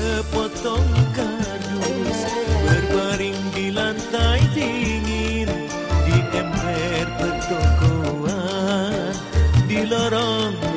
sepotong kardus berbaring di lantai dingin di ember bertokoan di lorong.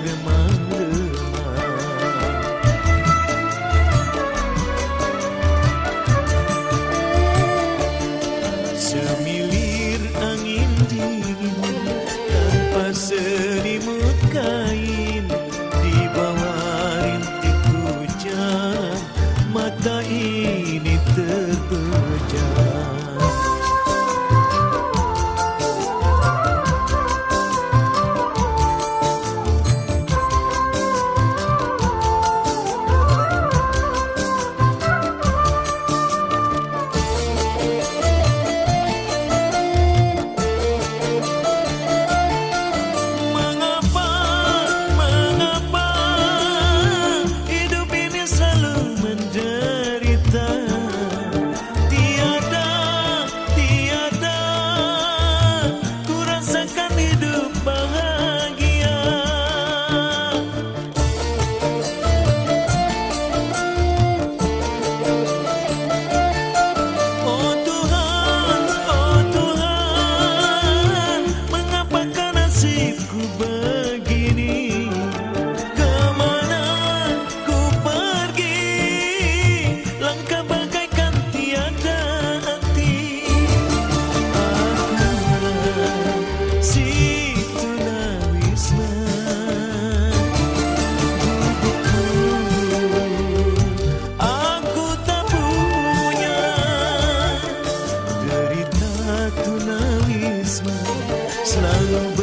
idealisme selalu